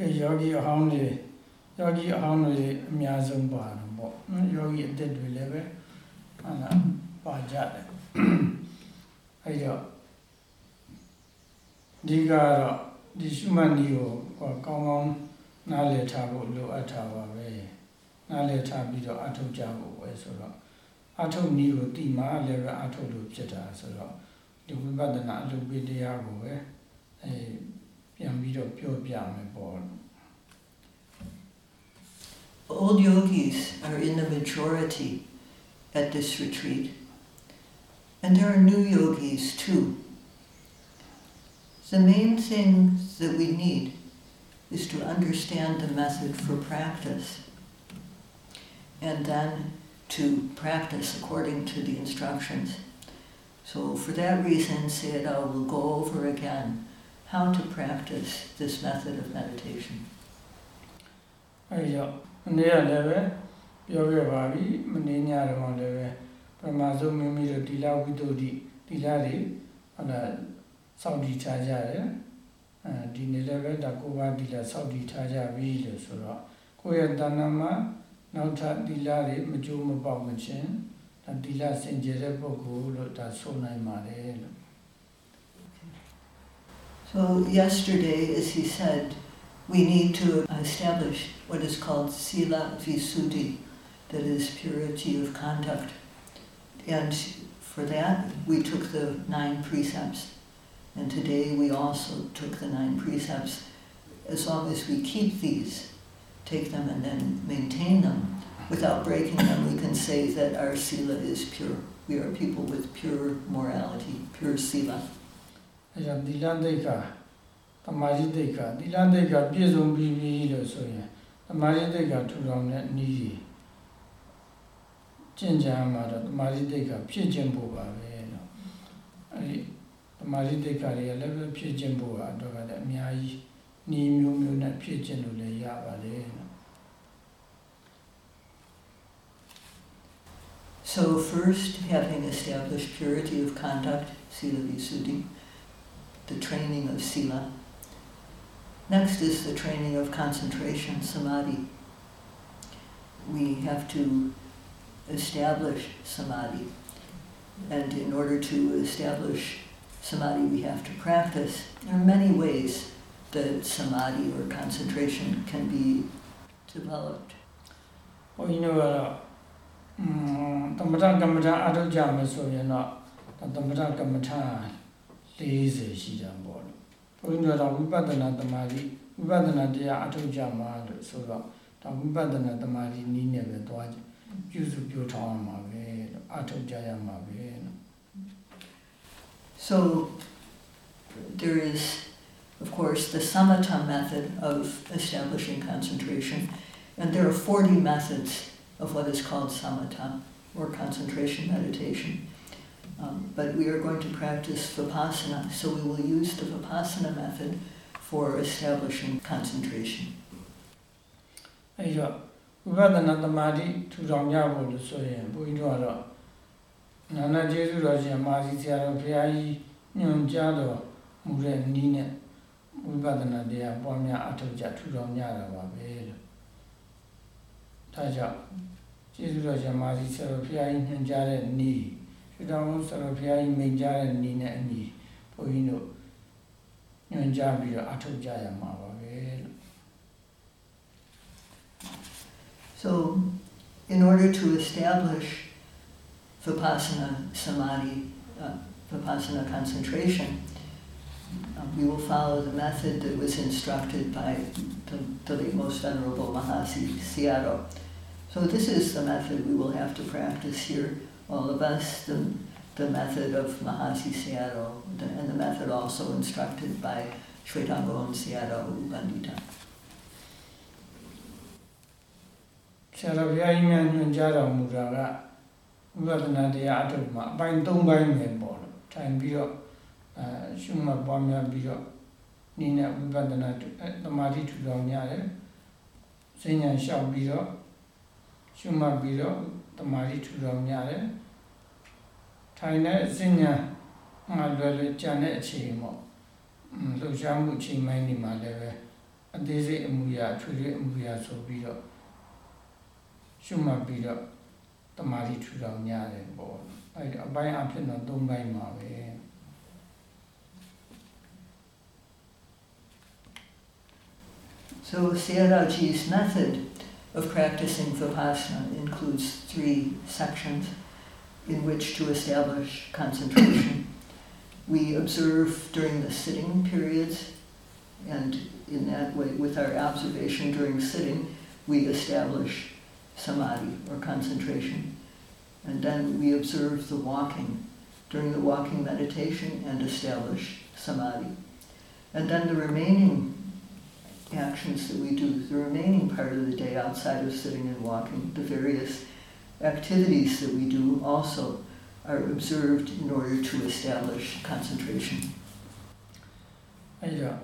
ကဲယောဂီအဟောင်းတွေယောဂီအဟောင်းတွေအများဆုံးပါတော့ပေါ့ယောဂီအသက်တွေလည်းပဲဟာလာပါကြတယ်အဲ့တော့ဒီကတော့ဒီရှုမှတ်နည်းကိုကောင်းကောင်းနားလည်ထားဖို့လိုအပ်တာပါပဲနားလည်ထားပြီးတော့အထုတ်ကြဖို့ပဲဆိုတော့အထုတ်နည်းကိုတိမှလည်းပဲအထုတ်လို့ဖြစ်တာဆိုတော့ဒီဝိပဿနာအလုပ်ပေးတရားကိုပဲအဲ ပြန်ပြီးတော့ပြောပြမယ်ပေါ့ Old yogis are in the majority at this retreat. And there are new yogis too. The main thing that we need is to understand the method for practice and then to practice according to the instructions. So, for that reason, Sayadaw will go over again how to practice this method of meditation. အဲဒီတော့မနေ့ကလည်းပဲပြောခဲ့ပါပြီမနေ့ညတော့လည်းပဲပရမဇုမိမိတို့ဒီလဝိတ္တုဒီဒီလတွေဟုတ်လားစောင့်တည်ထားကြတယ်အဲဒီနေ့လည်းပဲဒါကိုပါဒီလစောင့်တည်ထားကြပြီလို့ဆိုတော့ကိုယ့်ရဲ့တဏ္ဍာမှာနောက်ထပ်ဒီလတွေမကြိုးမပေါက်မချင်းဒါဒီလစင်ကြယ်တဲ့ပုဂ္ဂိုလ်လို့ဒါဆိုနိုင်ပါတယ်လို့ So, yesterday, as he said, we need to establish what is called sila visuddhi, that is purity of conduct. And for that, we took the nine precepts. And today we also took the nine precepts. As long as we keep these, take them and then maintain them, without breaking them, we can say that our sila is pure. We are people with pure morality, pure sila. အဲကြောင့်သီလသိက္ခာတမာရိသိက္ခာသီလသိက္ခာပြည့်စုံပြီးပြီလို့ဆိုရင်တမာရိသိက္ခာထူထောင်တဲ့နည်းကြီးကျင့်ကြံမှာတော့တမာရိသိက္ခာဖြစ်ခြင်းဖို့ပါပဲလို့အဲဒီတမာရိသိက္ခာတွေကလည်းပဲဖြစ်ခြင်းဖို့ကတော့ကလည်းအများကြီးနည်းမျိုးမျိုးနဲ့ဖြစ်ခြင်းလို့လည်းရပါတယ်လို့ So, first, having established purity of conduct, Sila Visuddhi, the training of Sila. Next is the training of concentration, Samadhi. We have to establish Samadhi. And in order to establish Samadhi, we have to practice. There are many ways that Samadhi or concentration can be developed. ဘုန်းကြီးတို့ကတော့อืมတမထကမ္မထာအထုတ်ကြမယ်ဆိုရင်တော့ဒါတမထကမ္မထာ 40ရှိတာပေါ့လို့ဘုန်းကြီးတို့တော့ဝိပဿနာတမာတိဝိပဿနာတရားအထုတ်ကြမှာလို့ဆိုတော့ဒါဝိပဿနာတမာတိနည်းနဲ့ပဲသွားကြပြုစုပြောထောင်းရမှာပဲလို့အထုတ်ကြရမှာပဲလို့ So there is, of course, the samatha method of establishing concentration, and there are 40 methods of what is called samatha, or concentration meditation. Um, but we are going to practice vipassana, so we will use the vipassana method for establishing concentration. အဲဒီတော့ဝိပဿနာတမာတိထူထောင်ကြဖို့လို့ဆိုရင်ဘုန်းကြီးတို့ကတော့နာနာကျေးဇူးတော်ရှင်မာစီဆရာတော်ဘုရားကြီးညွှန်ကြားတော်မူတဲ့နည်းနဲ့ဝိပဿနာတရားပွားများအထောက်ကြထူထောင်ကြတာပါပဲလို့ဒါကြောင့်ကျေးဇူးတော်ရှင်မာစီဆရာတော်ဘုရားကြီးညွှန်ကြားတဲ့နည်း so in order to establish vipassana samadhi uh, vipassana concentration um, we will follow the method that was instructed by the, the late Most Venerable Mahasi Sayadaw. So this is the method we will have to practice here all of us the, the method of Mahasi Sayadaw and the method also instructed by Shwetangon Sayadaw Pandita. ဆရာတော်ဘုရားကြီးများညွှန်ကြားတော်မူတာကဝိပဿနာတရားအထုပ်မှာအပိုင်း၃ပိုင်းပဲပေါ့လို့ထိုင်ပြီးတော့အဲရှုမှတ်ပွားများပြီးတော့နည်းနဲ့ဝိပဿနာသမာဓိထူထောင်ရတယ်။စဉ်းဉဏ်လျှောက်ပြီးတော့ရှုမှတ်ပြီးတော့ သမာဓိထူထောင်ရတယ်ထိုင်တဲ့စဉ္ညာမှလွယ်လွယ်ကြံတဲ့အချိန်ပေါ့อืมလှုပ်ရှားမှုအချိန်ပိုင်းဒီမှာလည်းပဲအအသေးစိတ်အမှုရာအထွေထွေအမှုရာဆိုပြီးတော့ရှုမှတ်ပြီးတော့တမာတိထူထောင်ကြတယ်ပေါ့အဲ့တော့အပိုင်းအဖြစ်တော့၃ပိုင်းပါပဲ So Sayadaji's method of practicing Vipassana includes three sections in which to establish concentration. We observe during the sitting periods, and in that way, with our observation during sitting, we establish samadhi or concentration. And then we observe the walking during the walking meditation and establish samadhi. And then the remaining actions that we do, the remaining part of the day outside of sitting and walking, the various activities that we do also are observed in order to establish concentration. အဲ့တော့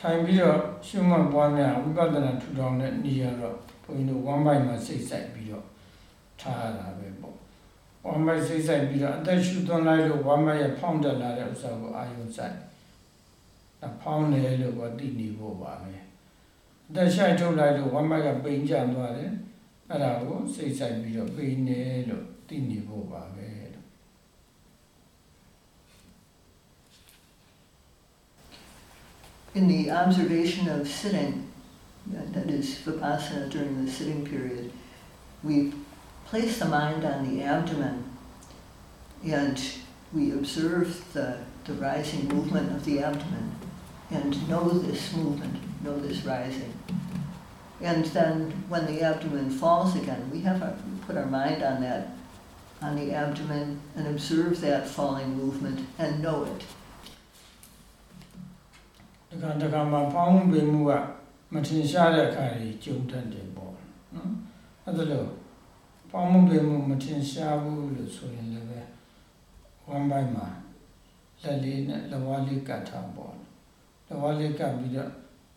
ထိုင်ပြီးတော့ရှုမှတ်ပွားများဝိပဿနာထူထောင်တဲ့နေရာတော့ဘုန်းကြီးတို့ဝမ်းပိုက်မှာစိတ်ဆိုင်ပြီးတော့ထားရတာပဲပေါ့ဝမ်းပိုက်စိတ်ဆိုင်ပြီးတော့အသက်ရှူသွန်းလိုက်လို့ဝမ်းပိုက်ရဖောင်းတက်လာတဲ့ဥစ္စာကိုအာယုံဆိုင်အဖောင်းတယ်လို့ก็သိနေဖို့ပါပဲ အသက်ရှိုက်ထုတ်လိုက်လို့ဝမ်းပိုက်ကပိန်ကျသွားတယ်အဲ့ဒါကိုစိတ်ဆိုင်ပြီးတော့ပိန်နေလို့သိနေဖို့ပါပဲလို့ In the observation of sitting, that that is vipassana during the sitting period, we place the mind on the abdomen and we observe the, the rising movement of the abdomen and know this movement, know this rising. And then when the abdomen falls again, we have our, we put our mind on that, on the abdomen and observe that falling movement and know it. တခါတခါမှာဖောင်းမှုပင်မှုကမထင်ရှားတဲ့အခါကြီးကြုံတတ်တယ်ပေါ့နော်အဲ့ဒါလို့ဖောင်းမှုပင်မှုမထင်ရှားဘူးလို့ဆိုရင်လည်းပဲဝမ်းပိုင်းမှာလက်လေးနဲ့လက်ဝါးလေးကတ်ထားပေါ့လက်ဝါးလေးကတ်ပြီးတော့လက်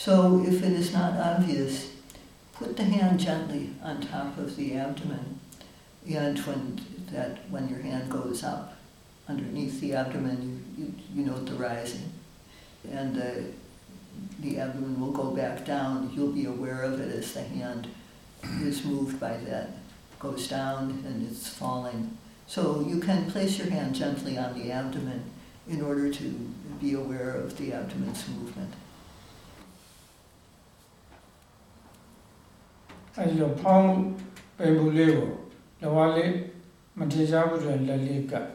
So if it is not obvious, put the hand gently on top of the abdomen. And when that when your hand goes up underneath the abdomen, you, you, you note the rising. And the, the abdomen will go back down. You'll be aware of it as the hand is moved by that goes down and it's falling. So you can place your hand gently on the abdomen in order to be aware of the abdomen's movement. အဲဒီတော့ဖောင်းပင်ပူလေးကိုလက်ဝါးလေးမထင်ရှားဘူးဆိုရင်လက်လေးကပ်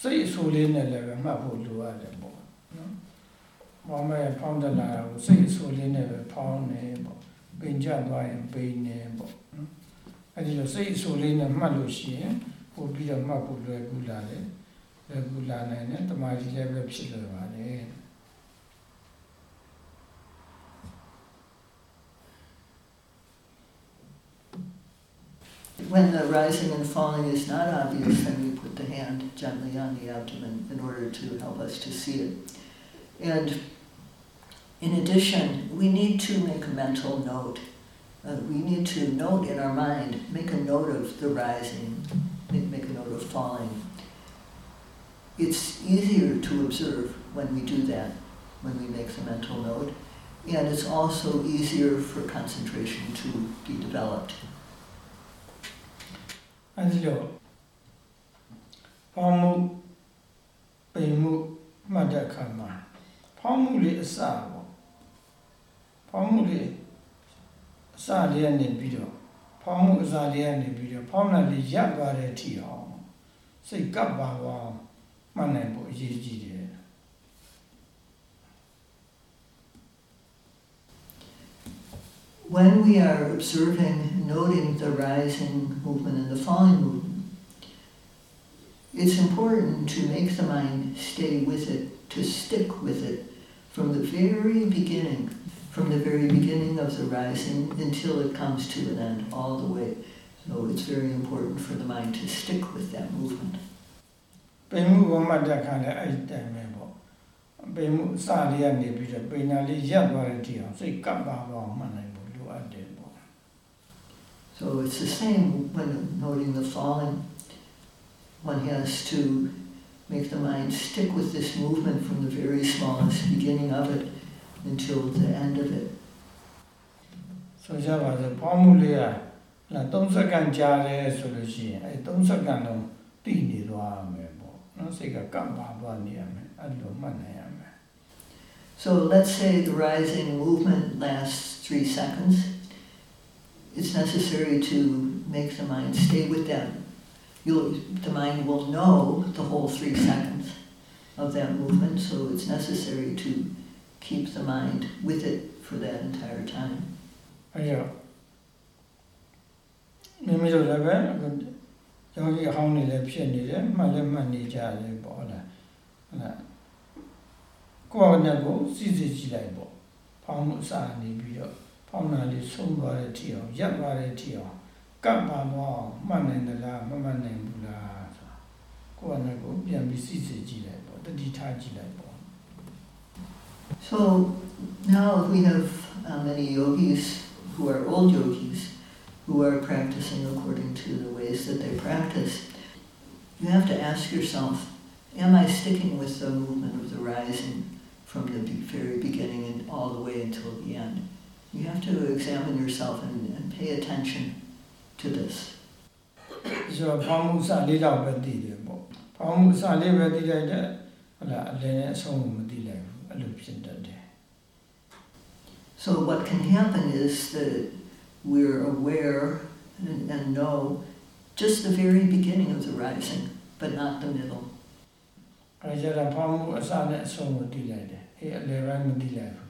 စိတ်အဆူလေးနဲ့လည်းပဲမှတ်ဖို့လိုရတယ်ပေါ့နော်။ဘောင်းမဲ့ဖောင်းတက်လာတာကိုစိတ်အဆူလေးနဲ့ပဲဖောင်းနေပေါ့။ပင်ကျသွားရင်ပိန်နေပေါ့နော်။အဲဒီလိုစိတ်အဆူလေးနဲ့မှတ်လို့ရှိရင်ပို့ပြီးတော့မှတ်ဖို့လွယ်ကူလာတယ်။လွယ်ကူလာနိုင်တယ်တမာကြီးလည်းပဲဖြစ်လွယ်ပါတယ်။ When the rising and falling is not obvious, then we put the hand gently on the abdomen in order to help us to see it. And in addition, we need to make a mental note. Uh, we need to note in our mind, make a note of the rising, make, make a note of falling. It's easier to observe when we do that, when we make the mental note, and it's also easier for concentration to be developed. အဲဒီတော့ဖောင်းမှုပိန်မှုမှတ်တဲ့အခါမှာဖောင်းမှုလေးအစပေါ့ဖောင်းမှုလေးအစလေးကနေပြီးတော့ဖောင်းမှုအစလေးကနေပြီးတော့ဖောင်းတာလေးရပ်သွားတဲ့အထိအောင်စိတ်ကပ်ပါအောင်မှတ်နိုင်ဖို့အရေးကြီးတယ် When we are observing, noting the rising movement and the falling movement, it's important to make the mind stay with it, to stick with it from the very beginning. from the very beginning of the rising until it comes to an end, all the way. So it's very important for the mind to stick with that movement. ပိန်မှုဝမတ်တက်ခါလည်းအဲ့ဒီတိုင်ပဲပေါ့ပိန်မှုစလေးကနေပြီးတော့ပိန်နာလေးရပ်သွားတဲ့ကြည့်အောင်စိတ်ကပ်ပါပါအောင်မှတ်နိုင်ဖို့လိုအပ်တယ်ပေါ့ So it's the same when noting the falling. One has to make the mind stick with this movement from the very smallest beginning of it until the end of it. ဆိုကြပါစို့ဖောင်းမှုလေးကလာ3စက္ကန့်ကြာတယ်ဆိုလို့ရှိရင်အဲ3စက္ကန့်လုံးတည်နေသွားရမယ်ပေါ့နော်စိတ်ကကပ်ပါသွားနေရမယ်အဲ့လိုမှတ်နိုင်ရမယ် So let's say the rising movement lasts three seconds. It's necessary to make the mind stay with that. You'll, the mind will know the whole three seconds of that movement, so it's necessary to keep the mind with it for that entire time. အဲ့တော့မိမိတို့လည်းပဲအခုယောဂီအဟောင်းတွေလည်းဖြစ်နေတယ်မှတ်လည်းမှတ်နေကြတယ်ပေါ့ဟုတ်လားဟုတ်လားကိုယ့်အနေကိုစီစီကြည့်လိုက်ပေါ့ဖောင်းမှုအစာနေပြီးတော့ ဖောင်းတာလေးဆုံးသွားတဲ့ထီအောင်ရပ်သွားတဲ့ထီအောင်ကပ်ပါတော့အောင်မှတ်နိုင်သလားမမှတ်နိုင်ဘူးလားဆိုတာကိုယ့်အနေကိုပြန်ပြီးစီစီကြည့်လိုက်ပေါ့တတိထားကြည့်လိုက်ပေါ့ So now we have uh, many yogis who are old yogis who are practicing according to the ways that they practice. You have to ask yourself, am I sticking with the movement of the rising from the be- very beginning and all the way until the end? You have to examine yourself and, and pay attention to this. ဆိုတော့ဖောင်းမှုအစာလေးတော့ပဲတည်တယ်ပေါ့ဖောင်းမှုအစာလေးပဲတည်လိုက်တဲ့ဟုတ်လားအလယ်နဲ့အဆုံးကိုမတည်လိုက်ဘူးအဲ့လိုဖြစ်တတ်တယ် So what can happen is that we're aware and, and know just the very beginning of the rising, but not the middle. အဲကြတော့ဖောင်းမှုအစာနဲ့အဆုံးကိုတည်လိုက်တယ်အေးအလယ်ပိုင်းမတည်လိုက်ဘူး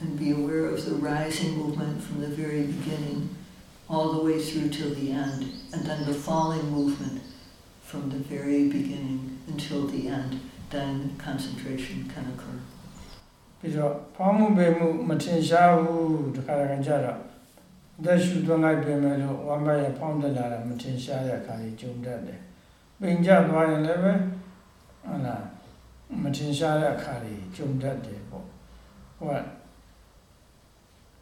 and be aware of the rising movement from the very beginning all the way through till the end, and then the falling movement from the very beginning until the end, then concentration can occur. ပြီးတော့ဖောင်းမှုပဲမှုမထင်ရှားဘူးတခါတခါကျတော့အသက်ရှူသွင်းလိုက်ပြင်မယ်လို့ဝမ်းမရဲ့ဖောင်းတက်လာတာမထင်ရှားတဲ့အခါကြီးကြုံတတ်တယ်။ပင်ကြသွားရင်လည်းပဲဟုတ်လားမထင်ရှားတဲ့အခါကြီးကြုံတတ်တယ်ပေါ့။ဟိုက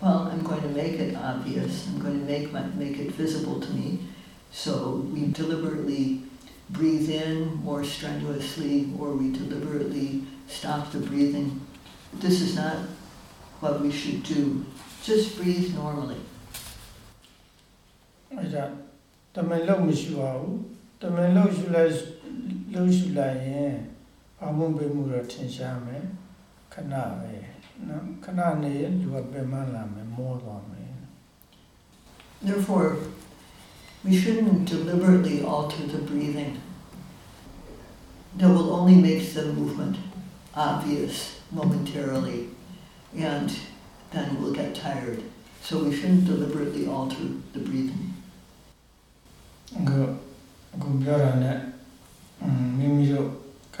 well, I'm going to make it obvious, I'm going to make, my, make it visible to me. So we deliberately breathe in more strenuously, or we deliberately stop the breathing. This is not what we should do. Just breathe normally. အဲ့ဒါတမန်လုံးမရှိပါဘူးတမန်လုံးရှုလိုက်လုံးရှုလိုက်ရင်အမှုပေမှုတော့ထင်ရှားမယ်ခဏပဲ နော်ခဏနေရင်လူကပြန်မလာမယ်မောသွားမယ် Therefore, we shouldn't deliberately alter the breathing. That will only make the movement obvious momentarily, and then we'll get tired. So we shouldn't deliberately alter the breathing. အခုအခုပြောတာ ਨੇ အင်းမိမိတို့ က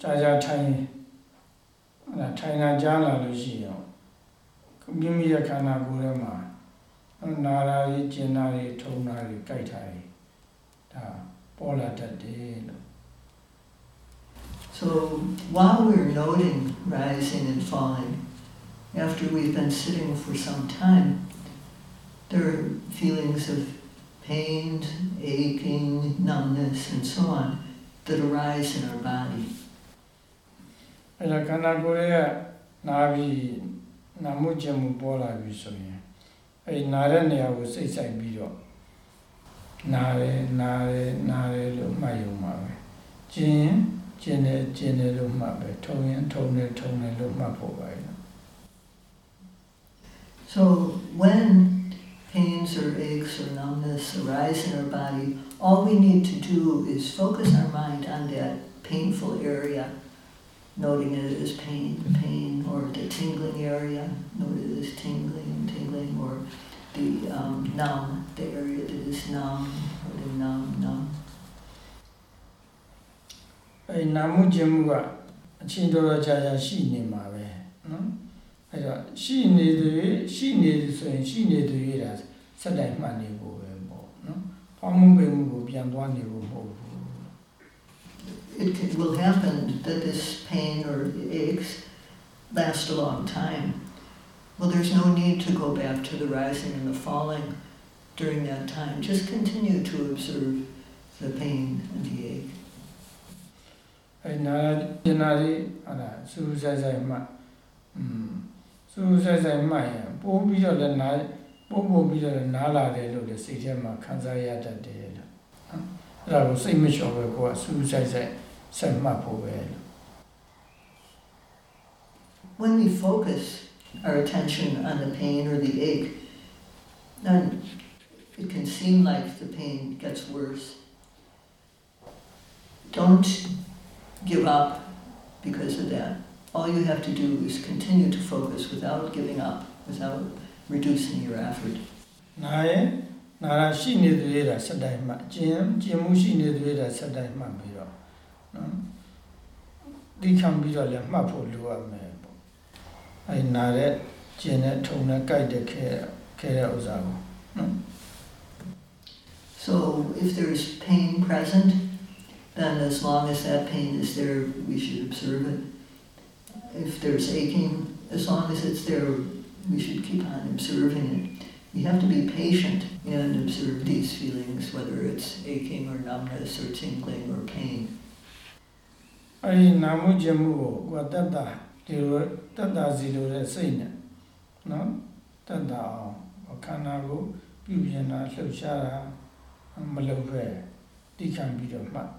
ကြာကြာထိုင်အဲ့ဒါထိုင်တာကြားလာလို့ရှိရင်မိမိရဲ့ခန္ဓာကိုယ်ထဲမှာနာရာကြီးကျင်နာတွေထုံနာတွေကြိုက်တာတွေဒါပေါ်လာတတ်တယ်လို့ So while we're noting rising and falling, after we've been sitting for some time, there are feelings of pain, aching, numbness, and so on that arise in our body. အဲ့ဒါခန္ဓာကိုယ်ရဲ့နာပြီးနာမှုကျင်မှုပေါ်လာပြီဆိုရင်အဲ့ဒီနာတဲ့နေရာကိုစိတ်ဆိုင်ပြီးတော့နာတယ်နာတယ်နာတယ်လို့မှတ်ရုံပါပဲကျင်ရင်ကျင်တယ်ကျင်တယ်လို့မှတ်ပဲထုံရင်ထုံတယ်ထုံတယ်လို့မှတ်ဖို့ပါပဲ So when pains or aches or numbness arise in our body, all we need to do is focus our mind on that painful area, Noting it as pain, pain, or the tingling area, note it as tingling, tingling, or the um, numb, the area that is numb, or the numb, numb. အဲ့ဒီနာမှုကျင်မှုကအချင်းတော်တော်ကြာကြာရှိနေမှာပဲနော်အဲ့တော့ရှိနေတယ်ရှိနေတယ်ဆိုရင်ရှိနေတယ်ရတာစက်တိုင်မှတ်နေဖို့ပဲပေါ့နော်ဖောင်းမှုပင်မှုကိုပြန်သွားနေဖို့မဟုတ်ဘူး It can, will happen that this pain or aches last a long time. Well, there's no need to go back to the rising and the falling during that time. Just continue to observe the pain and the ache. အဲ့နာကျင်နာလေးဟာလားစူးဆိုင်ဆိုင်မှอืมစူးဆိုင်ဆိုင်မှရင်ပိုးပြီးတော့လည်းနာပိုးပိုးပြီးတော့လည်းနားလာတယ်လို့လည်းစိတ်ထဲမှာခံစားရတတ်တယ်လို့နော်အဲ့ဒါကိုစိတ်မလျှော်ပဲကိုကစူးဆိုင် ဆိုင်ဆက်မှတ်ဖို့ပဲလို့ When we focus our attention on the pain or the ache, then it can seem like the pain gets worse. Don't give up because of that. All you have to do is continue to focus without giving up, without reducing your effort. နာရဲ့နာရာရှိနေသူရတာစက်တိုင်းမှတ်ကျင်ကျင်မှုရှိနေသူရတာစက်တိုင်းမှတ်ပြီးတော့ နော်ဒီခံပြီးတော့လည်းမှတ်ဖို့လိုအပ်မယ်ပေါ့အဲနာတဲ့ကျင်တဲ့ထုံတဲ့ကြိုက်တဲ့ခဲခဲတဲ့ဥစ္စာကိုနော် So if there's pain present, then as long as that pain is there, we should observe it. If there's aching, as long as it's there, we should keep on observing it. We have to be patient and observe these feelings, whether it's aching or numbness or tingling or pain. အဲဒီနာမှုကျင်မှုကိုကိုယ်တတ်တာဒီလိုတတ်တာစီလိုတဲ့စိတ်နဲ့နော်တတ်တာအောင်ခန္ဓာကိုပြုပြင်တာလှုပ်ရှားတာမလုပ်ပဲတိခံပြီးတော့မှတ်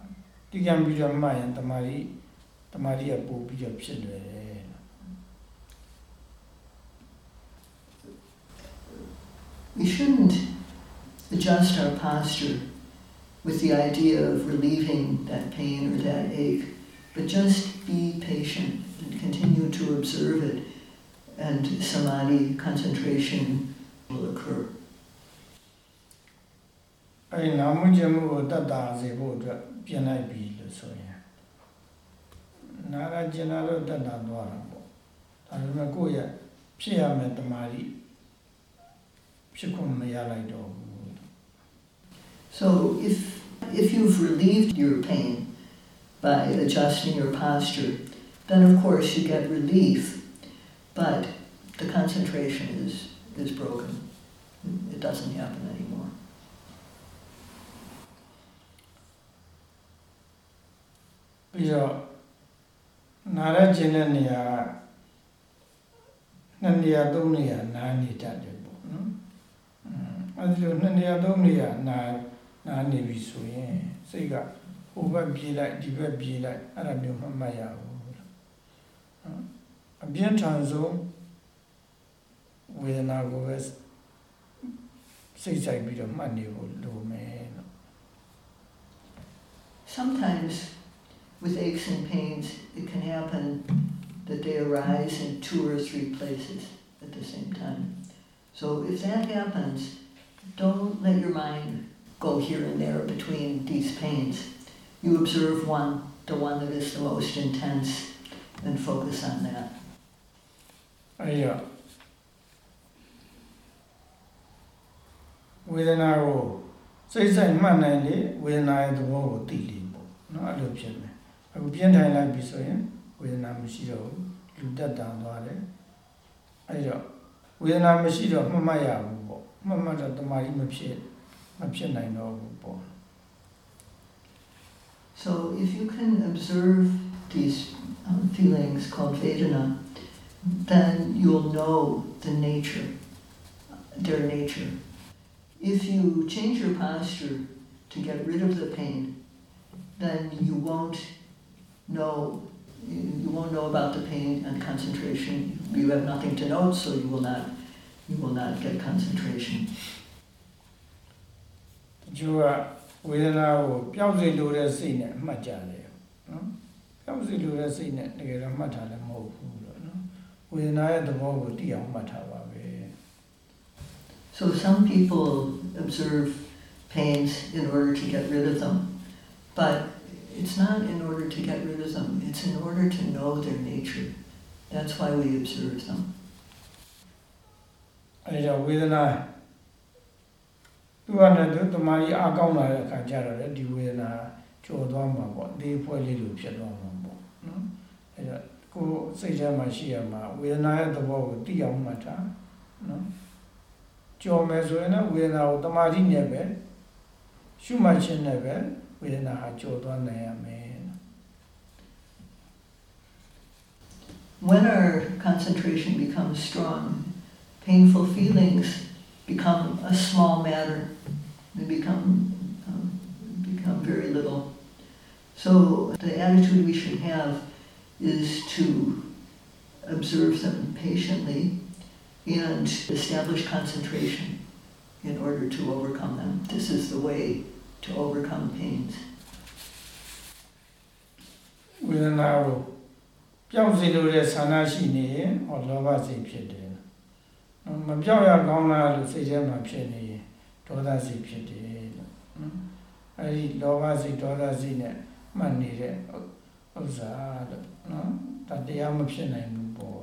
တိခံပြီးတော့မှတ်ရင်တမာရီတမာရီကပို့ပြီးတော့ဖြစ်လွယ်တယ်လို့ We shouldn't adjust our posture with the idea of relieving that pain or that ache, but just be patient and continue to observe it, and samadhi concentration will occur. အဲဒီနာမှုကျင်မှုကိုတတ်တာစေဖို့အတွက်ပြင်လိုက်ပြီလို့ဆိုရင်နာရကျင်လာလို့တတ်တာသွားတာပေါ့ဒါပေမဲ့ကိုယ့်ရဲ့ဖြစ်ရမယ့်တမာရီဖြစ်ခွင့်မရလိုက်တော့ဘူး So if if you've relieved your pain by adjusting your posture, then of course you get relief, but the concentration is is broken. It doesn't happen anymore. ပြီးတော့နာရကျင်တဲ့နေရာကနှစ်နေရာသုံးနေရာနားနေတတ်တယ်ပေါ့နော်အင်း အဲဒီလိုနှစ်နေရာသုံးနေရာနာနာနေပြီဆိုရင်စိတ်က ဟိုဘက်ပြေးလိုက်ဒီဘက်ပြေးလိုက်အဲ့ဒါမျိုးမမှတ်ရဘူးနော်အပြင်းထန်ဆုံးဝေဒနာကိုပဲစိတ်ဆိုင်ပြီးတော့မှတ်နေဖို့လိုမယ်နော် Sometimes with aches and pains, it can happen that they arise in two or three places at the same time. So if that happens, don't let your mind go here and there between these pains. You observe one, the one that is the most intense, and focus on that. အဲ့ရဝေဒနာကိုစိတ်ဆိုင်မှတ်နိုင်လေဝေဒနာရဲ့သဘောကိုသိလေပေါ့နော်အဲ့လိုဖြစ်မယ်အခုပြင်းထိုင်လိုက်ပြီဆိုရင်ဝေဒနာမရှိတော့ဘူးလူတက်တန်သွားတယ်အဲ့တော့ဝေဒနာမရှိတော့မှတ်မှတ်ရဘူးပေါ့မှတ်မှတ်တော့တမာရီမဖြစ်မဖြစ်နိုင်တော့ဘူးပေါ့ So if you can observe these um, feelings called Vedana, then you'll know the nature, their nature. If you change your posture to get rid of the pain, then you won't know you won't know about the pain and concentration. You have nothing to note, so you will not you will not get concentration. You are ဝေဒနာကိုပျောက်စေလိုတဲ့စိတ်နဲ့အမှတ်ကြတယ်နော်ပျောက်စေလိုတဲ့စိတ်နဲ့တကယ်တော့မှတ်တာလည်းမဟုတ်ဘူးလို့နော်ဝေဒနာရဲ့သဘောကိုသိအောင်မှတ်ထားပါပဲ So some people observe pains in order to get rid of them, but it's not in order to get rid of them, it's in order to know their nature. That's why we observe them. အဲဒါကြောင့်ဝေဒနာ သူကလည်းသူတမာရီအကောင်းလာတဲ့အခါကျတော့လေဒီဝေဒနာကျော်သွားမှာပေါ့ဒီဖွဲ့လေးလိုဖြစ်သွားမှာပေါ့နော်အဲဒါကိုယ်စိတ်ထဲမှာရှိရမှာဝေဒနာရဲ့သဘောကိုသိအောင်မှတ်တာနော်ကျော်မယ်ဆိုရင်လည်းဝေဒနာကိုတမာရီနဲ့ပဲရှုမှတ်ခြင်းနဲ့ပဲဝေဒနာဟာကျော်သွားနိုင်ရမယ် When our concentration becomes strong, painful feelings become a small matter. They become, um, become very little. So the attitude we should have is to observe them patiently and establish concentration in order to overcome them. This is the way to overcome pains. ဝေဒနာကိုပြောင်းစေလိုတဲ့ဆန္ဒရှိနေရင်ဟောလောဘစိတ်ဖြစ်တယ်နော် မပြောင်းရကောင်းလားလို့စိတ်ထဲမှာဖြစ်နေရင်ဒေါသစိတ်ဖြစ်တယ်လို့နော်အဲဒီလောဘစိတ်ဒေါသစိတ်နဲ့မှတ်နေတဲ့ဥစ္စာလို့နော်ဒါတရားမဖြစ်နိုင်ဘူးပေါ့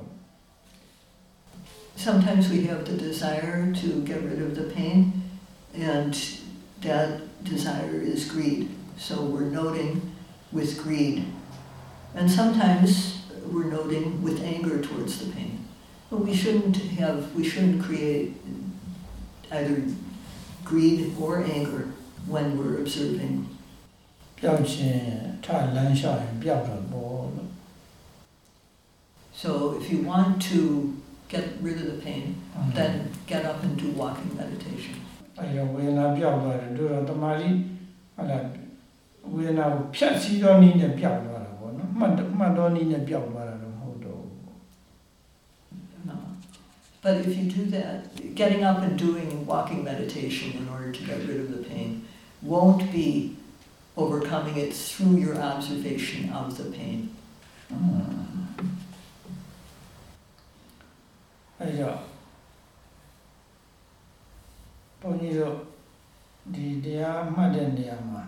Sometimes we have the desire to get rid of the pain, and that desire is greed. So we're noting with greed. And sometimes we're noting with anger towards the pain. We shouldn't have, we shouldn't create either greed or anger when we're observing. So if you want to get rid of the pain, mm -hmm. then get up and do walking meditation. But if you do that, getting up and doing walking meditation in order to get rid of the pain won't be overcoming it through your observation of the pain. အဲကြောင့်ဘုန်းကြီးတို့ဒီတရားမှတ်တဲ့နေရာမှာ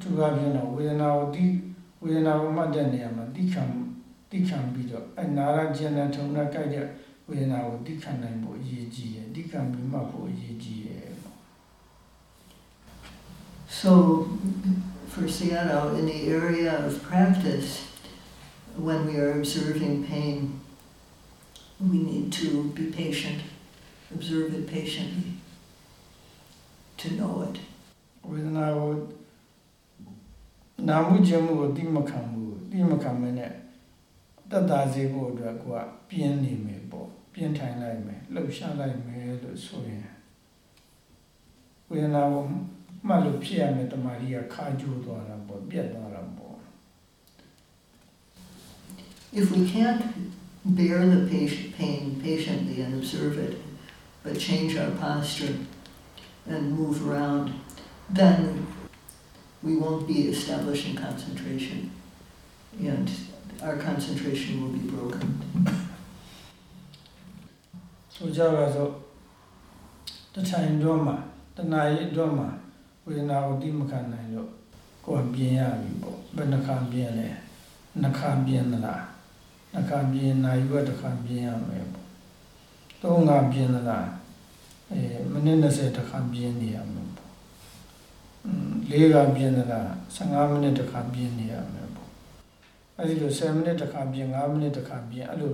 သူကပြောတော့ဝေဒနာကိုတိဝေဒနာကိုမှတ်တဲ့နေရာမှာတိခံတိခံပြီးတော့အနာရကျင်တဲ့ထုံနဲ့ကြိုက်တဲ့ ဝေဒနာကိုတိခံနိုင်ဖို့အရေးကြီးတယ်တိခံပြီးမှတ်ဖို့အရေးကြီးတယ် So, for Seattle, in the area of practice, when we are observing pain, we need to be patient, observe it patiently, to know it. ဝေဒနာကိုနာမှုခြင်းမှုကိုတိမခံဘူးတိမခံမနဲ့တက်တာစေဖို့အတွက်ကိုကပြင်းနေမယ်ပေါ့ ပြင်းထိုင်လိုက်မယ်လှုပ်ရှားလိုက်မယ်လို့ဆိုရင် ဝေဒနာကိုမှတ်လို့ဖြစ်ရမယ်တမာရီကခါကျိုးသွားတာပေါ့ပြက်သွားတာပေါ့ If we can't bear the patient, pain patiently and observe it, but change our posture and move around, then we won't be establishing concentration. And our concentration will be broken. ဆိုကြပါစို့တထိုင်တော့မှတဏှာကြီးတော့မှဝေဒနာကိုတိမခံနိုင်လို့ကိုယ်ကပြင်းရပြီပေါ့ဘယ်နှခါပြင်းလဲနှခါပြင်းသလားနှခါပြင်းနိုင်ရွက်တစ်ခါပြင်းရမယ်ပေါ့သုံးခါပြင်းသလားအဲမိနစ်20တစ်ခါပြင်းနေရမယ်ပေါ့อืมလေးခါပြင်းသလား15မိနစ်တစ်ခါပြင်းနေရမယ်ပေါ့အဲဒီလို10မိနစ်တစ်ခါပြင်း5မိနစ်တစ်ခါပြင်းအဲ့လို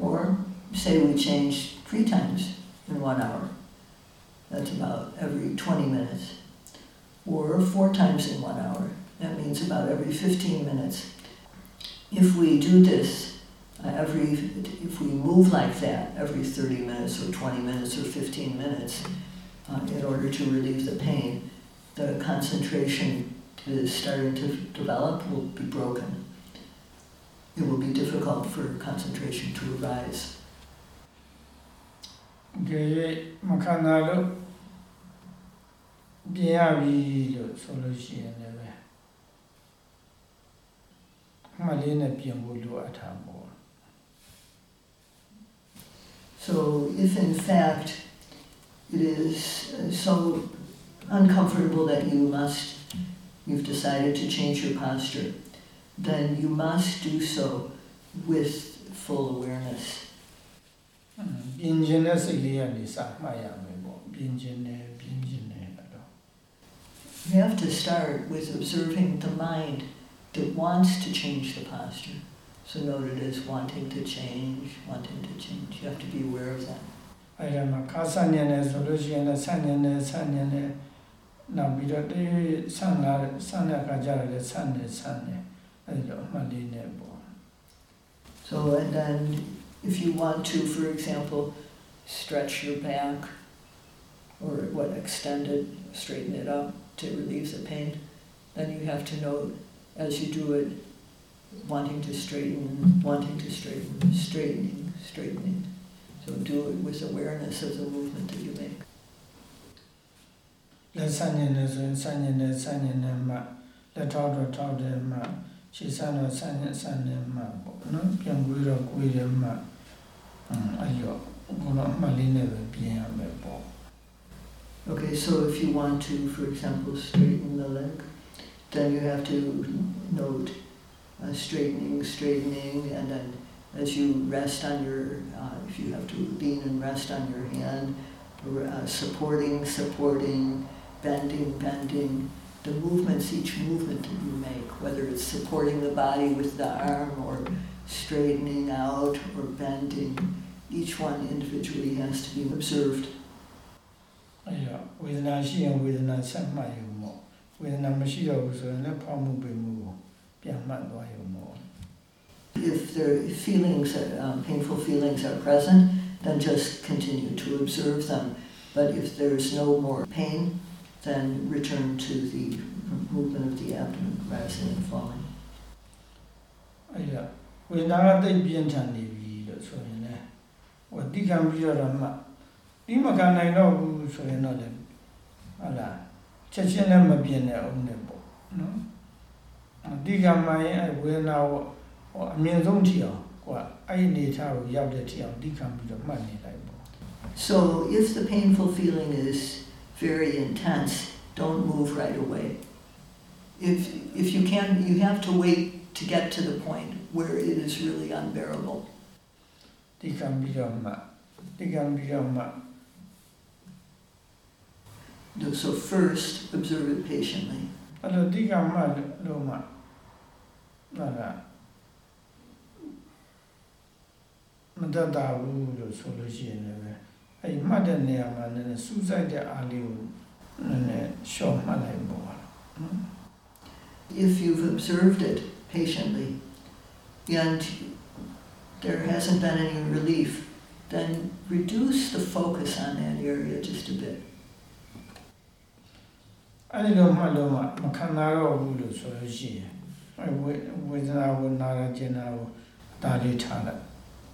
Or say we change three times in one hour. That's about every 20 minutes. Or four times in one hour. That means about every 15 minutes. If we do this uh, every, if we move like that every 30 minutes or 20 minutes or 15 minutes uh, in order to relieve the pain, the concentration that is starting to develop will be broken It will be difficult for concentration to arise. ကြည့်မခံနိုင်လို့ပြင်ရပြီလို့ဆိုလို့ရှိရင်လည်းပဲအမှတ်လေးနဲ့ပြင်ဖို့လိုအပ်တာပေါ့ So, if in fact it is uh, so uncomfortable that you must, you've decided to change your posture, then you must do so with full awareness. ပြင်ခြင်းတဲ့စိတ်လေးကနေစမှတ်ရမယ်ပေါ့ပြင်ခြင်းနဲ့ပြင်ခြင်းနဲ့တော့ You have to start with observing the mind that wants to change the posture. So note it as wanting to change, wanting to change. You have to be aware of that. အဲ့ဒါမှာခါဆန့်ညံနေဆိုလို့ရှိရင်လည်းဆန့်ညံနေဆန့်ညံနေနောက်ပြီးတော့တေးဆန့်လာဆန့်တဲ့အခါကျတော့လည်းဆန့်နေဆန့်နေ အဲ့ဒီတော့အမှတ်လေးနဲ့ပေါ့ So, and then if you want to, for example, stretch your back or what, extend it, straighten it up to relieve the pain, then you have to note as you do it, wanting to straighten, wanting to straighten, straightening, straightening. So do it with awareness of the movement that you make. လက်ဆန့်ညံနေဆိုရင်ဆန့်ညံနေဆန့်ညံနေမှလက်ထောက်တော့ထောက်တယ်မှ ခြေဆန့်တော့ဆန့်ညံဆန့်နေမှပေါ့နော်ပြန်ကွေးတော့ကွေးတယ်မှအင်းအဲ့ရောဘုရားအမှတ်လေးနဲ့ပဲပြင်ရမယ်ပေါ့ Okay, so if you want to, for example, straighten the leg, then you have to note uh, straightening, straightening, and then as you rest on your, uh, if you have to lean and rest on your hand, or, uh, supporting, supporting, bending, bending, the movements, each movement that you make, whether it's supporting the body with the arm or straightening out or bending, each one individually has to be observed. အဲ့ရောဝေဒနာရှိရင်ဝေဒနာဆက်မှတ်ရုံပေါ့ဝေဒနာမရှိတော့ဘူးဆိုရင်လည်းဖောက်မှုပိမှုကိုပြန်မှတ်သွားရုံပေါ့ If there if feelings, are, um, painful feelings are present, then just continue to observe them. But if there's no more pain, then return to the movement of the abdomen, rising and falling. အဲ့ဒါဝေဒနာကတိတ်ပြင်းထန်နေပြီလို့ဆိုရင်လည်းဟိုတိကံပြီးတော့မှဒီမခံနိုင်တော့ဘူးဆိုရင်တော့လည်းဟုတ်လားချက်ချင်းလည်းမပြင်းတဲ့အောင်နဲ့ပေါ့နော်အတိကံမှရင်အဲ့ဝေဒနာကိုဟိုအမြင့်ဆုံးထိအောင်ကွာအဲ့ဒီအနေထားကိုရောက်တဲ့ထိအောင်တိကံပြီးတော့မှတ်နေလိုက်ပေါ့ So if the painful feeling is very intense, don't move right away. If if you can, you have to wait to get to the point where it is really unbearable. တိကံပြီးတော့မှတိကံပြီးတော့မှ No, So first, observe it patiently. အဲ့လိုတိကမှလို့မှဟုတ်လားမတတ်တာဘူးလို့ဆိုလို့ရှိရင်လည်း အဲ့ဒီမှတ်တဲ့နေရာမှာလည်းစူးစိုက်တဲ့အားလေးကိုနည်းနည်းရှော့မှတ်လိုက်ပေါ့နော် If you've observed it patiently and there hasn't been any relief, then reduce the focus on that area just a bit. အဲ့ဒီလိုမှတ်လို့မှမခံနိုင်တော့ဘူးလို့ဆိုလို့ရှိရင်အဲ့ဝေဝေဒနာကိုနာရကျင်နာကိုဒါလေးထားလိုက်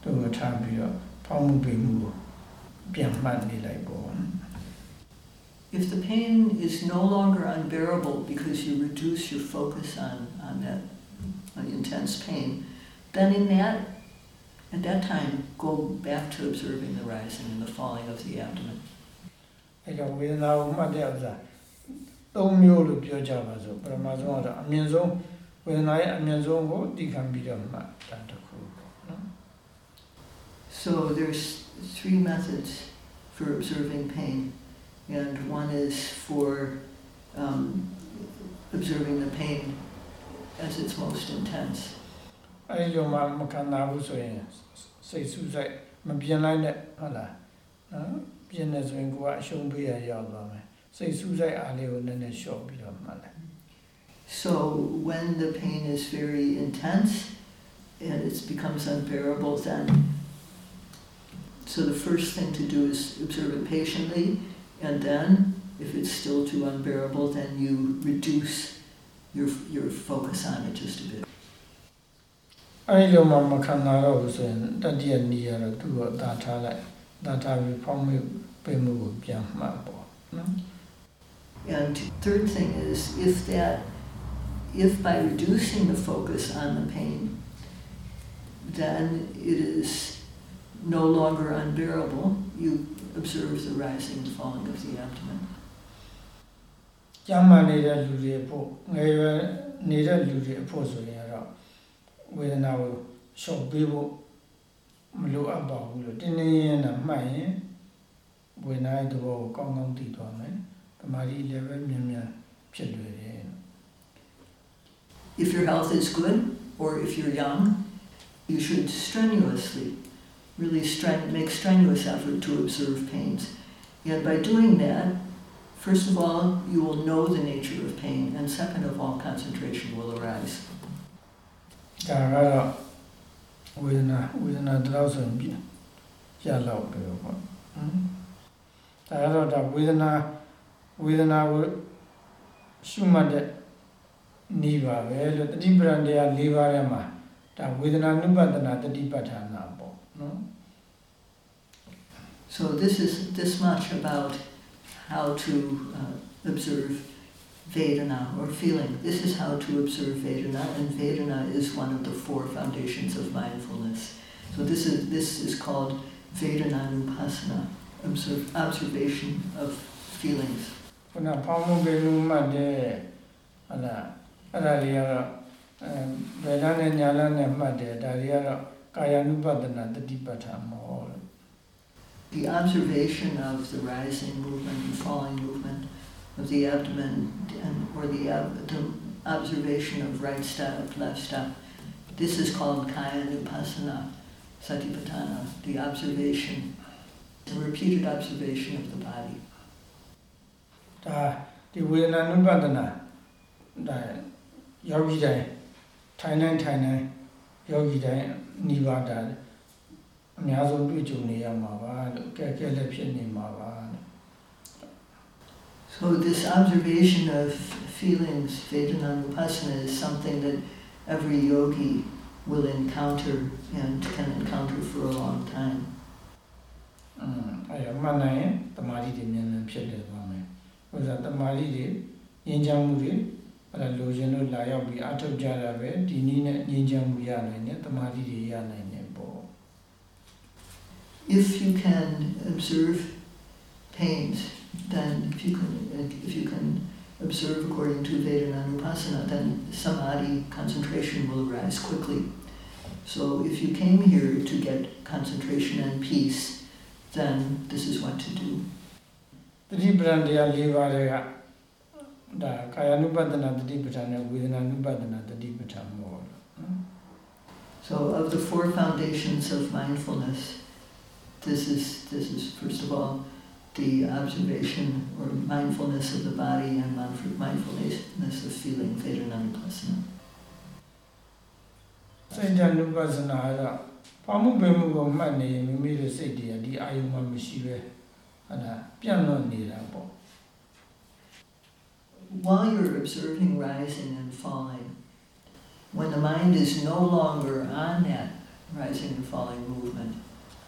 သူ့ကိုထားပြီးတော့ဖောင်းမှုပိမှုကို ပြန်မှတ်နေလိုက်ပေါ့ If the pain is no longer unbearable because you reduce your focus on, on that on intense pain, then in that at that time go back to observing the rising and the falling of the abdomen. အဲ့တော့ဝေဒနာကိုမှတ်တဲ့ဥစ္စာသုံးမျိုးလို့ပြောကြပါစို့ပထမဆုံးကတော့အမြင့်ဆုံးဝေဒနာရဲ့အမြင့်ဆုံးကိုတည်ခံပြီးတော့မှတ်တာတစ်ခုပေါ့နော် So there's three methods for observing pain, and one is for um, observing the pain as it's most intense. အဲ့ဒီလိုမှမခံနိုင်ဘူးဆိုရင်စိတ်ဆူစိုက်မပြင်းလိုက်နဲ့ဟုတ်လားနော်ပြင်းနေဆိုရင်ကိုကအရှုံးပေးရရောက်သွားမယ်စိတ်ဆူစိုက်အားလေးကိုနည်းနည်းလျှော့ပြီးတော့မှတ်လိုက် So when the pain is very intense and it becomes unbearable, then so the first thing to do is observe it patiently, and then if it's still too unbearable, then you reduce your your focus on it just a bit. အဲ့ဒီလိုမှမခံနိုင်တော့ဘူးဆိုရင်တတိယနေရာတော့သူ့ကိုသာထားလိုက်သာထားပြီးဖောင်းမှုပိမှုကိုပြန်မှတ်ပေါ့နော် And third thing is if that if by reducing the focus on the pain, then it is no longer unbearable, you observe the rising and falling of the abdomen. ကျမ်းမာနေတဲ့လူတွေအဖို့ငယ်ရွယ်နေတဲ့လူတွေအဖို့ဆိုရင်တော့ဝေဒနာကိုရှော့ပေးဖို့မလိုအပ်ပါဘူးလို့တင်းတင်းရင်းနဲ့မှတ်ရင်ဝေဒနာရဲ့သဘောကိုကောင်းကောင်းသိသွားမယ်။တမာရီလည်းပဲမြန်မြန်ဖြစ်လွယ်တယ် If your health is good or if you're young, you should strenuously, really stren- make strenuous effort to observe pains. And by doing that, first of all, you will know the nature of pain, and second of all, concentration will arise. ။ဒါကတော့ဝေဒနာဝေဒနာတလောက်ဆိုရင်ပြရလောက်ပဲပေါ့။ဟမ်ဒါကတော့ဒါဝေဒနာဝေဒနာကိုရှုမှတ်တဲ့နေပါပဲလို့တတိပရံတရား၄ပါးထဲမှာဒါဝေဒနာနုပဒနာတတိပဋ္ဌာနာပေါ့နော် So this is this much about how to uh, observe Vedana or feeling. This is how to observe Vedana, and Vedana is one of the four foundations of mindfulness. So this is this is called Vedananupasana, observe, observation of feelings. ခုနဖောင်းမှုပေမှုမှတ်တဲ့ဟလာအဲ့ဒါလေးကတော့အဲဘယ်လမ်းနဲ့ညာလမ်းနဲ့မှတ်တယ်ဒါတွေကတော့ကာယ ानु ပဒနာတတိပဋ္ဌာန်မောလို့ The observation of the rising movement and falling movement of the abdomen, and, or the, ab- the observation of right step, left step. This is called Kaya Nupassana, Satipatthana, the observation, the repeated observation of the body. ဒါဒီဝေဒနာနုပဒနာဒါယောဂီတိုင်းထိုင်တိုင်းထိုင်တိုင်းယောဂီတိုင်းနိဗ္ဗာန် အများဆုံးတွေ့ကြုံနေရမှာပါလို့ကဲကဲလည်းဖြစ်နေမှာပါလို့ So this observation of feelings, Vedananupasana, is something that every yogi will encounter and can encounter for a long time. อืมအဲ့တော့မှန်နိုင်ရင်တမာတိတွေမြန်မြန်ဖြစ်တယ်ပါမယ်။ဥစ္စာတမာတိတွေငြင်းချမ်းမှုတွေအဲ့ဒါလိုချင်လို့လာရောက်ပြီးအထောက်ကြတာပဲဒီနည်းနဲ့ငြင်းချမ်းမှုရနိုင်တယ်တမာတိတွေရနိုင်တယ်ပေါ့ if you can observe pains, then if you can, if you can observe according to Vedananupassana, then samadhi concentration will arise quickly. So if you came here to get concentration and peace, then this is what to do. တတိပဒံတရား၄ပါးတွေကဒါကာယ ानु ပဒနာတတိပဒံနဲ့ဝေဒနာ ानु ပဒနာတတိပဒံမို့လို့ So of the four foundations of mindfulness this is this is first of all the observation or mindfulness of the body and mindful- mindfulness of feeling, Vedananupasana. စိတ်ဓာတ် ानु ပဒနာကဘာမှုပဲမှုကိုမှတ်နေရင်မိမိရဲ့စိတ်တွေကဒီအာယုံမှာမရှိပဲအဲ့ဒါပြန့်လွတ်နေတာပေါ့ While you're observing rising and falling, when the mind is no longer on that rising and falling movement,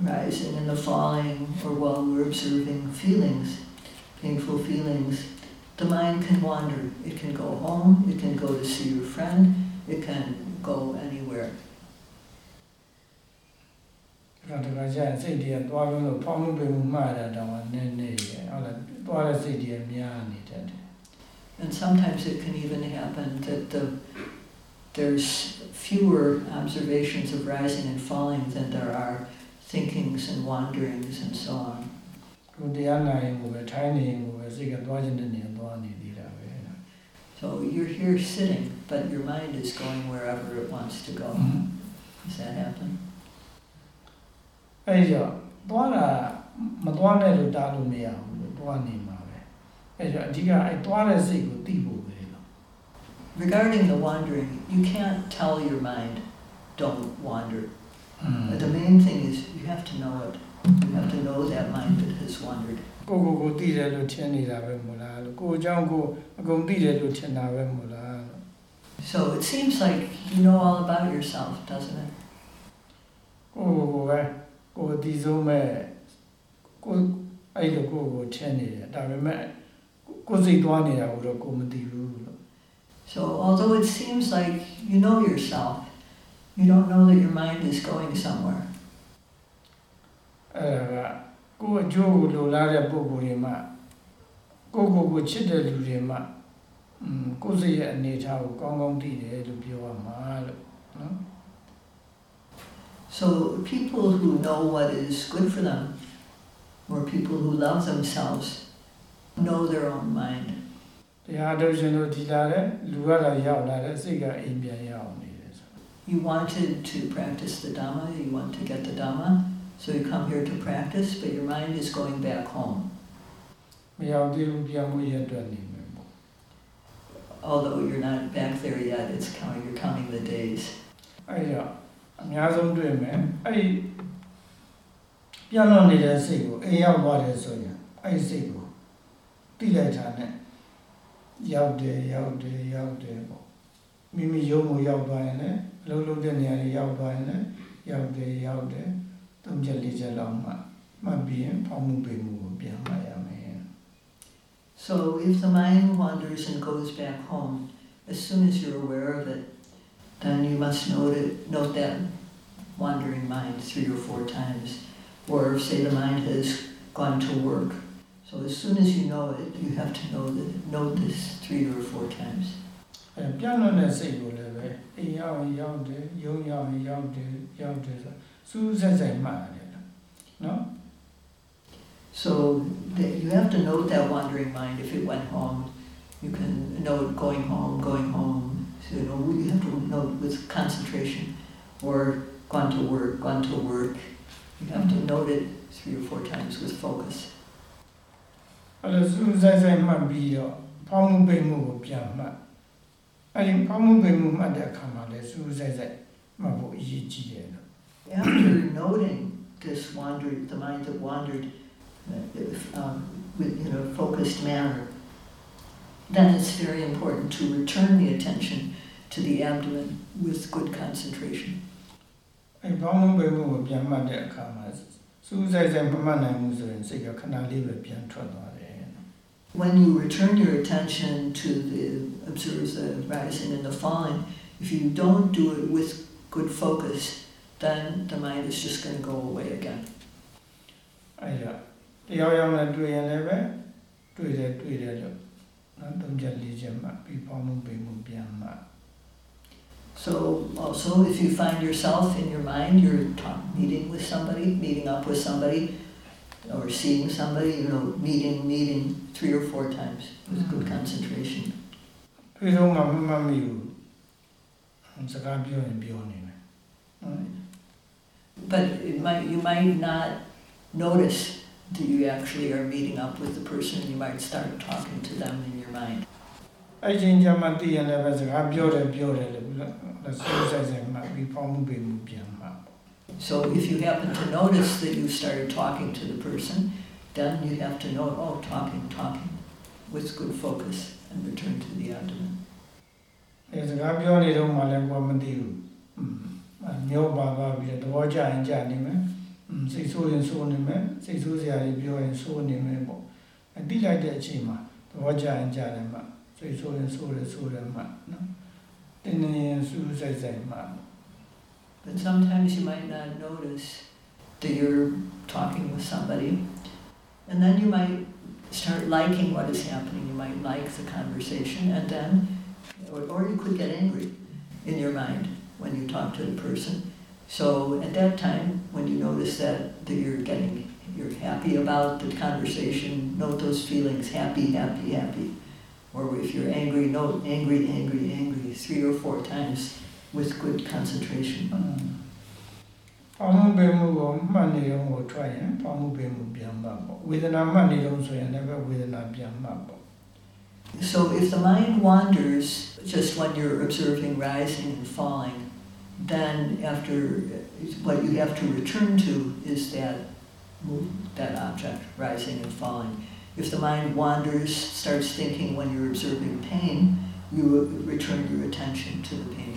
rising and the falling, or while we're observing feelings, painful feelings. The mind can wander. It can go home, it can go to see your friend, it can go anywhere. ဒါတခါကျရင်စိတ်တွေကသွားလို့လို့ဖောင်းမှုပဲမှုမှတ်တာတော့နည်းနည်းရယ်ဟုတ်လားသွားတဲ့စိတ်တွေများနေတတ်တယ် And sometimes it can even happen that the, there's fewer observations of rising and falling than there are thinkings and wanderings and so on. ကိုတရားနာရင်ကိုပဲထိုင်းနေရင်ကိုပဲစိတ်ကသွားခြင်းတဲ့နေရာသွားနေသေးတာပဲ So you're here sitting, but your mind is going wherever it wants to go. Does that happen? အဲ့ကြောင့်သွားတာမသွားနဲ့လို့တားလို့မရဘူးလို့သွားနေမှာပဲအဲ့ကြောင့်အဓိကအဲ့သွားတဲ့စိတ်ကိုသိဖို့ပဲလို့ Regarding the wandering, you can't tell your mind, don't wander. But the main thing is you have to know it. You have to know that mind that has wandered. ကိုကိုကိုသိတယ်လို့ထင်နေတာပဲမို့လားလို့ကိုအကြောင်းကိုအကုန်သိတယ်လို့ထင်တာပဲမို့လားလို့ So it seems like you know all about yourself, doesn't it? ကိုကိုကိုပဲကိုအတီဆုံးမဲ့ကိုအဲ့လိုကိုကိုထင်နေတယ်ဒါပေမဲ့ကိုစိတ်သွားနေတာကိုတော့ကိုမသိဘူးလို့ So although it seems like you know yourself, you don't know that your mind is going somewhere. အဲ့ဒါကကိုအကျိုးကိုလိုလားတဲ့ပုံကိုယ်တွေမှာကိုကိုကိုချစ်တဲ့လူတွေမှာอืมကိုယ်စိတ်ရဲ့အနေအထားကိုကောင်းကောင်းသိတယ်လို့ပြောရမှာလို့နော် So people who know what is good for them, or people who love themselves, know their own mind. တရားထုတ်ရှင်တို့ဒီလာတဲ့လူရတာရောက်လာတဲ့စိတ်ကအိမ်ပြန်ရောက်နေတယ်ဆို You wanted to practice the Dhamma, you want to get the Dhamma, so you come here to practice, but your mind is going back home. မရောက်သေးဘူးပြန်မှုရအတွက်နေမယ်ပေါ့ Although you're not back there yet, it's counting, you're counting the days. အဲ့တော့အများဆုံးတွေ့မယ်အဲ့ဒီပြန်လို့နေတဲ့စိတ်ကိုအိမ်ရောက်သွားတယ်ဆိုရင်အဲ့ဒီစိတ်ကိုတိလိုက်တာနဲ့ရောက်တယ်ရောက်တယ်ရောက်တယ်ပေါ့မိမိရုံးကိုရောက်သွားရင်လည်း အလုံးလုံးတဲ့နေရာတွေရောက်သွားရင်လည်းရောက်တယ်ရောက်တယ်သုံးချက်လေးချက်လောက်မှမှတ်ပြီးရင်ဖောင်းမှုပေမှုကိုပြန်မှတ်ရမယ် So if the mind wanders and goes back home, as soon as you're aware of it, then you must note it, note that wandering mind three or four times. Or say the mind has gone to work. So as soon as you know it, you have to know that note this three or four times. အဲပြန်လို့တဲ့စိတ်ကိုလည်းပဲအိမ်ရောက်ရင်ရောက်တယ်ရုံးရောက်ရင်ရောက်တယ်ရောက်တယ်ဆိုစူးစက်ဆိုင်မှတ်ရတယ်နော် So that you have to note that wandering mind. If it went home, you can note going home, going home. So you know you have to note with concentration, or gone to work, gone to work. You have to note it three or four times with focus. အဲ့လိုစူးစက်ဆိုင်မှတ်ပြီးတော့ဖောင်းမှုပိတ်မှုကိုပြန်မှတ် အဲ့ဒီဖောင်းမှုပိတ်မှုမှတ်တဲ့အခါမှာလည်းစူးစက်ဆိုင်မှတ်ဖို့အရေးကြီးတယ်လို့ After noting this wandered, the mind that wandered, uh, if, um, with in a focused manner, then it's very important to return the attention to the abdomen with good concentration. အဲ့ဒီဖောင်းမှုပိတ်မှုကိုပြန်မှတ်တဲ့အခါမှာစူးစက်ဆိုင်မမှတ်နိုင်ဘူးဆိုရင်စိတ်ကခဏလေးပဲပြန်ထွက်သွားတယ် when you return your attention to the observe the rising and the falling, if you don't do it with good focus, then the mind is just going to go away again. အဲ့ဒါတယောက်ယောက်နဲ့တွေ့ရင်လည်းပဲတွေ့တယ်တွေ့တယ်လို့နော်သုံးချက်လေးချက်မှပြီးပေါင်းမှုပိမှုပြန်မှ So also, if you find yourself in your mind, you're talk, meeting with somebody, meeting up with somebody, or seeing somebody, you know, meeting, meeting three or four times with good Mhm. concentration. တွေ့တော့မှမမှတ်မိဘူးစကားပြောရင်ပြောနေမယ်နော် But it might, you might not notice that you actually are meeting up with the person. You might start talking to them in your mind. အဲ့ချင်းကြမှာသိရင်လည်းပဲစကားပြောတယ်ပြောတယ်လို့လက်စိုးဆိုင်ဆိုင်မှပြီးပေါင်းမှုပိမှုပြန်မှ so if you happen to notice that you started talking to the person, then you have to know, oh, talking, talking, with good focus, and return to the abdomen. But sometimes you might not notice that you're talking with somebody, and then you might start liking what is happening. You might like the conversation, and then, or, or you could get angry in your mind when you talk to the person. So at that time, when you notice that, that you're getting, you're happy about the conversation, note those feelings, happy, happy, happy. Or if you're angry, note angry, angry, angry, three or four times with good concentration. So if the mind wanders just when you're observing rising and falling, then after what you have to return to is that that object rising and falling. If the mind wanders, starts thinking when you're observing pain, you return your attention to the pain.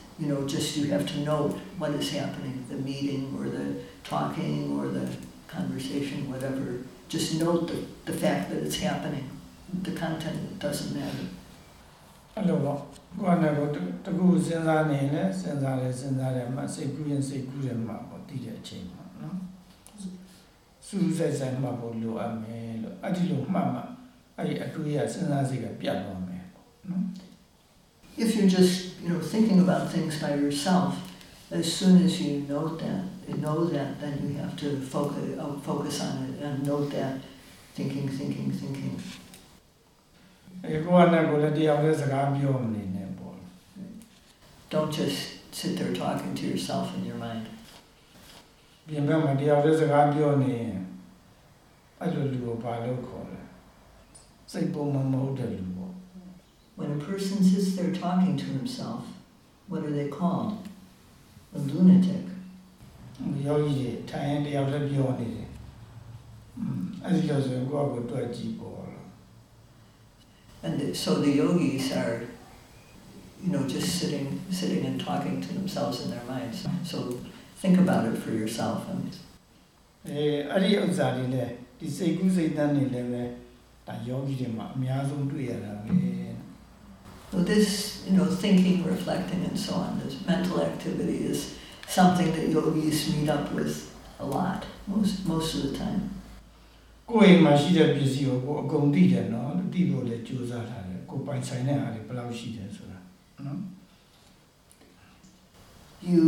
you know, just you have to note what is happening, the meeting or the talking or the conversation, whatever. Just note the, the fact that it's happening. The content doesn't matter. အဲ့လိုပေါ့ကိုယ်ကလည်းကိုတကူစဉ်းစားနေလဲစဉ်းစားတယ်စဉ်းစားတယ်မှစိတ်ကူးရင်စိတ်ကူးတယ်မှပေါ့တည်တဲ့အချိန်မှာနော်စူးစိုက်စိုက်မှပေါ့လိုအပ်မယ်လို့အဲ့ဒီလိုမှတ်မှအဲ့ဒီအတွေ့အစဉ်းစားစိတ်ကပြတ်သွားမယ်ပေါ့နော် If you're just, you know, thinking about things by yourself, as soon as you note that, you know that, then you have to focus, uh, focus on it and note that thinking, thinking, thinking. အဲကိုယ်ကလည်းကိုယ်လည်းတရားလည်းစကားပြောမနေနဲ့ပေါ့ Don't just sit there talking to yourself in your mind. ပြင်ဘက်မှာတရားလည်းစကားပြောနေရင်အဲ့လိုလူကိုဘာလို့ခေါ်လဲစိတ်ပုံမမဟုတ်တဲ့လူပေါ့ When a person sits there talking to himself, what are they called? A lunatic. ယောဂီတွေထိုင်ရင်တရားလည်းပြောနေတယ်อืมအဲ့ဒီလိုဆိုရင်ကိုယ့်အကိုတွေ့ကြည့်ပေါ့လို့ And the- so the yogis are, you know, just sitting, sitting and talking to themselves in their minds. So think about it for yourself and အဲအဲ့ဒီဥစ္စာတွေလည်းဒီစိတ်ကူးစိတ်တန်းတွေလည်းပဲဒါယောဂီတွေမှာအများဆုံးတွေ့ရတာပဲ So this, you know, thinking, reflecting, and so on, this mental activity is something that yogis meet up with a lot, most most of the time. ကိုယ်အိမ်မှာရှိတဲ့ပစ္စည်းကိုကိုယ်အကုန်သိတယ်နော်သိဖို့လည်းကြိုးစားထားတယ်ကိုယ်ပိုင်ဆိုင်တဲ့အားတွေဘယ်လောက်ရှိတယ်ဆိုတာနော် You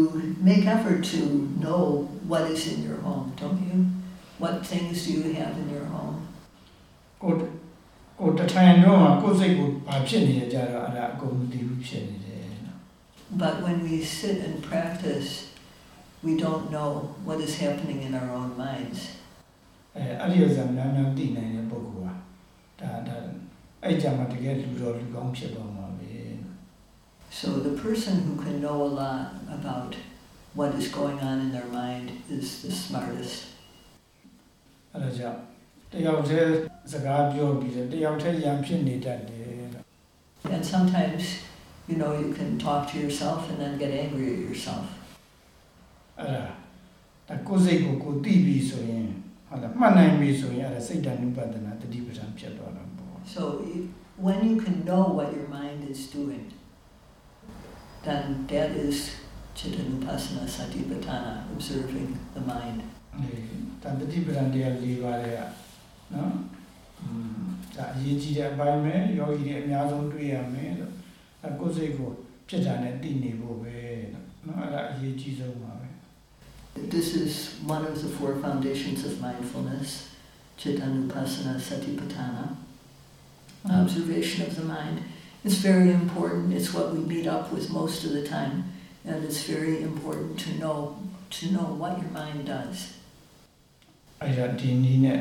make effort to know what is in your home, don't you? What things do you have in your home? ကိုယ် ကိုယ်တစ်ထိုင်တော့မှာကိုယ်စိတ်ကိုဘာဖြစ်နေရကြတော့အဲ့ဒါအကုန်မသိဘူးဖြစ်နေတယ်နော် But when we sit and practice, we don't know what is happening in our own minds. အဲအဲ့ဒီဥစ္စာများများသိနိုင်တဲ့ပုဂ္ဂိုလ်ဟာဒါဒါ အဲ့ကြမှာတကယ်လူတော်လူကောင်းဖြစ်သွားမှာပဲ So the person who can know a lot about what is going on in their mind is the smartest. အဲ့ဒါကြောင့် တယောက်တည်းစကားပြောပြီးတယ်တယောက်တည်းရံဖြစ်နေတတ်တယ်လို့ And sometimes, you know, you can talk to yourself and then get angry at yourself. အဲ့ဒါဒါကိုယ်စိတ်ကိုကိုယ်သိပြီဆိုရင်ဟုတ်လားမှတ်နိုင်ပြီဆိုရင်အဲ့ဒါစိတ်ဓာတ်နုပဒနာတတိပဋ္ဌာန်ဖြစ်သွားတာပေါ့ So you- when you can know what your mind is doing, then that is Chittanupassana Satipatthana, observing the mind. အဲဒါတတိပဋ္ဌာန်တရား၄ပါးတဲ့က နော်อืมဒါအရေးကြီးတဲ့အပိုင်းပဲယောဂီတွေအများဆုံးတွေ့ရမယ်လို့ဒါကိုယ်စိတ်ကိုဖြစ်တာနဲ့သိနေဖို့ပဲလို့နော်အဲ့ဒါအရေးကြီးဆုံးပါပဲ This is one of the four foundations of mindfulness, Chittanupassana Satipatthana, observation of the mind. It's very important. It's what we meet up with most of the time, and it's very important to know to know what your mind does. အဲ့ဒါဒီနည်းနဲ့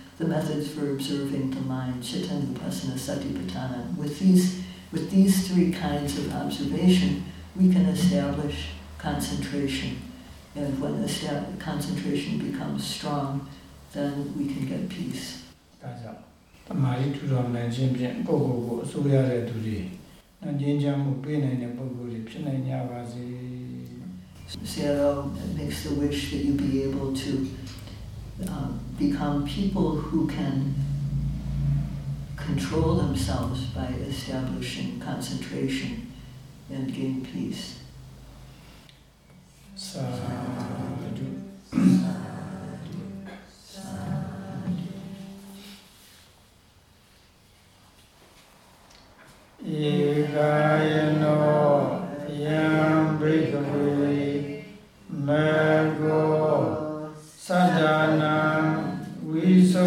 the methods for observing the mind, Chittanupassana, Satipatthana. With these, with these three kinds of observation, we can establish concentration. And when the concentration becomes strong, then we can get peace. makes the wish that you be able to become people who can control themselves by establishing concentration and gain peace. Yam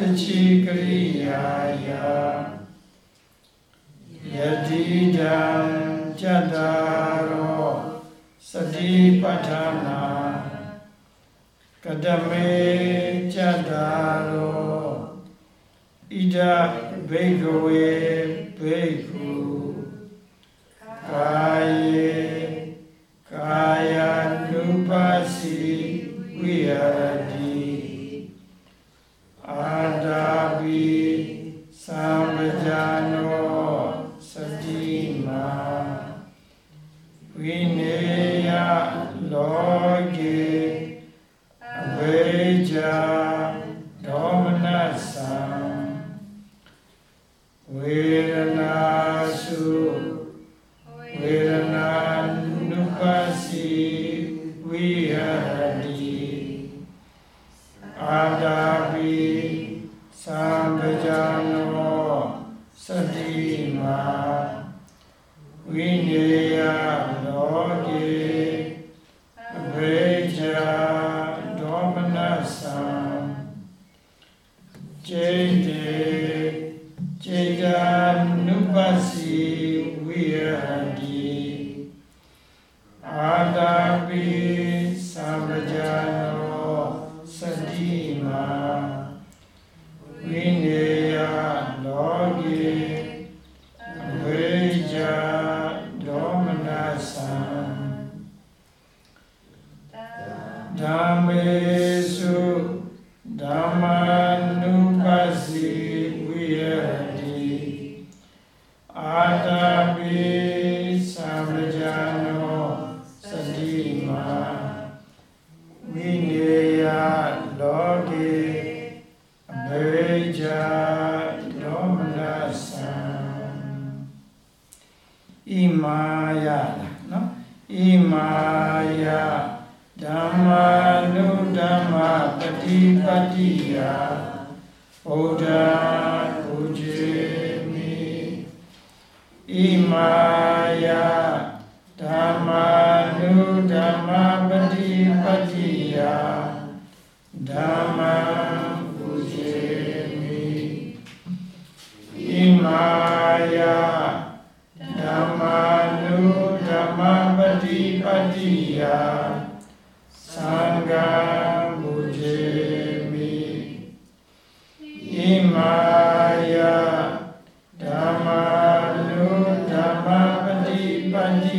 တိကမာယနိဗ္ဗာနသစချိကရိယာယယတိတံจตตารရောစတိပဋ္ဌာနာ ကတမေจตตารရောဣဒဘိကဝေဘိက္ခုကာယေကာယ ानु ပါစီဝိဟရတိအာတာပိသံပဇာနော adabi sambejano sejima winaya loge abeja domnasa. Wirana su wirana nukasi wihadi adabi သံဃာကြောင့်သတိမှာဝိနေယလောကေ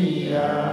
Yeah.